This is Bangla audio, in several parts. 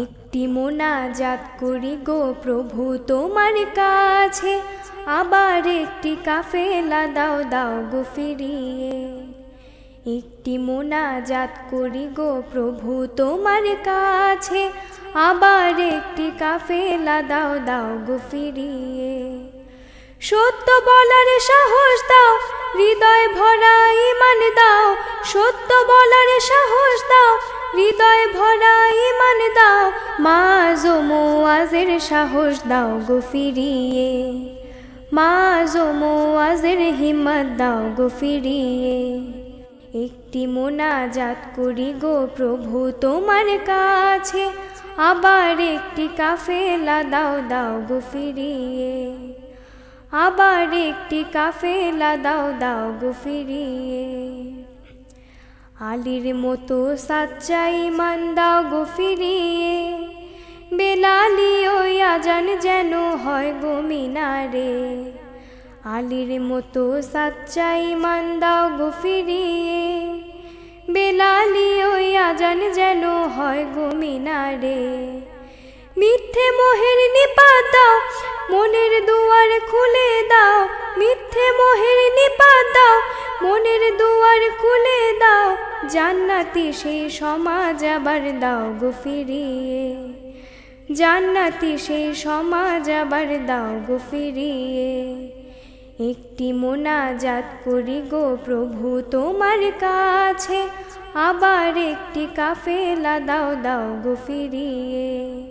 একটি মোনাজাত করি গো প্রভু তোমার কাছে। আবার একটি কাফেলা দাও দাও গো ফিরিয়ে। একটি মোনাজাত করি গো প্রভু তোমার কাছে। আবার একটি কাফেলা দাও দাও গো ফিরিয়ে। সত্য বলার সাহস দাও, হৃদয় ভরা ইমান দাও। সত্য বলার সাহস দাও হৃদয় ভরা ইমান দাও, মা জমোয়াজের সাহস দাও গো ফিরিয়ে। মা জমোয়াজের হিম্মত দাও গো ফিরিয়ে। একটি মোনাজাত করি গো প্রভু তোমার কাছে, আবার একটি কাফেলা দাও দাও গো ফিরিয়ে। আবার একটি কাফেলা দাও দাও গো ফিরিয়ে। আলির মতো সাচ্চাই মান দাও গো ফিরিয়ে, বেলালি ওই আজান যেন হয় গো মিনারে। আলির মতো সাচ্চাই মান দাও গো ফিরিয়ে, বেলালি ওই আজান যেন হয় গো মিনারে। মিথ্যে মোহের নিপাত দাও মনের দুয়ার খুলে দাও, মিথ্যে মোহের নিপাত দাও মনের দুয়ার খুলে দাও। জান্নাতি সেই সমাজ আবার দাও গো ফিরিয়ে। জান্নাতি সেই সমাজ আবার দাও গো ফিরিয়ে। একটি মোনাজাত করি গো প্রভু তোমার কাছে, আবার একটি কাফেলা দাও দাও গো ফিরিয়ে।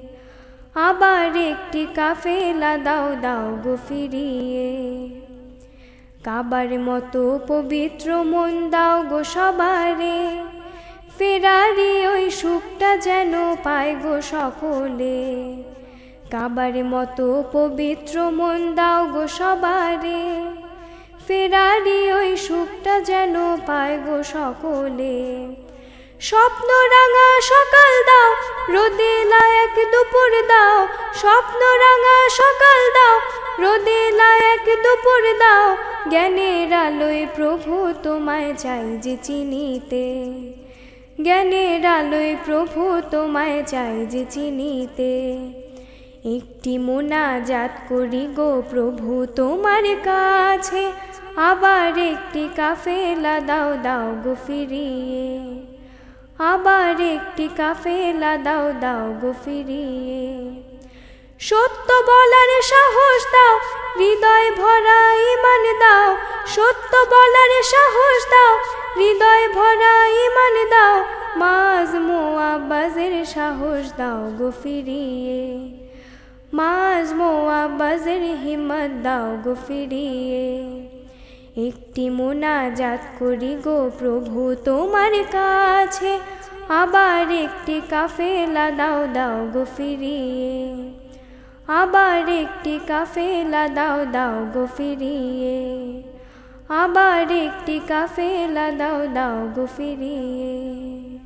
আবার একটি কাফেলা দাও দাও গো ফিরিয়ে। কাবার মতো পবিত্র মন দাও গো সবারে। ফেরারি ওই সুখটা যেন পায় গো সকলে। কাবার মতো পবিত্র মন দাও গো সবারে। ফেরারি ওই সুখটা যেন পায় গো সকলে। স্বপ্ন রাঙা সকাল দাও, রোদে লায়ক দুপুর দাও। স্বপ্ন রাঙা সকাল রোদে লায়ক দুপুর দাও, জ্ঞানের আলোয় প্রভু তোমায় চাই যে চিনিতে। জ্ঞানের আলোয় প্রভু তোমায় চাই যে চিনিতে। একটি মোনাজাত করি গো প্রভু তোমার কাছে, আবার একটি কাফেলা দাও দাও গো ফিরিয়ে। আবার একটি কাফেলা দাও দাও গো ফিরিয়ে। সত্য বলার সাহস দাও, হৃদয় ভরা ইমান দাও। সত্য বলার সাহস দাও, হৃদয় ভরা ইমান দাও। মাজ মোয়াব্বাজের সাহস দাও গো ফিরিয়ে। মাজ মোয়াব্বাজের হিম্মত দাও গো ফিরিয়ে। একটি মোনাজাত করি গো প্রভু তোমার কাছে। আবার একটি কাফেলা দাও দাও গো ফিরিয়ে। আবার একটি কাফেলা দাও দাও গো ফিরিয়ে। আবার একটি কাফেলা দাও দাও গো ফিরিয়ে।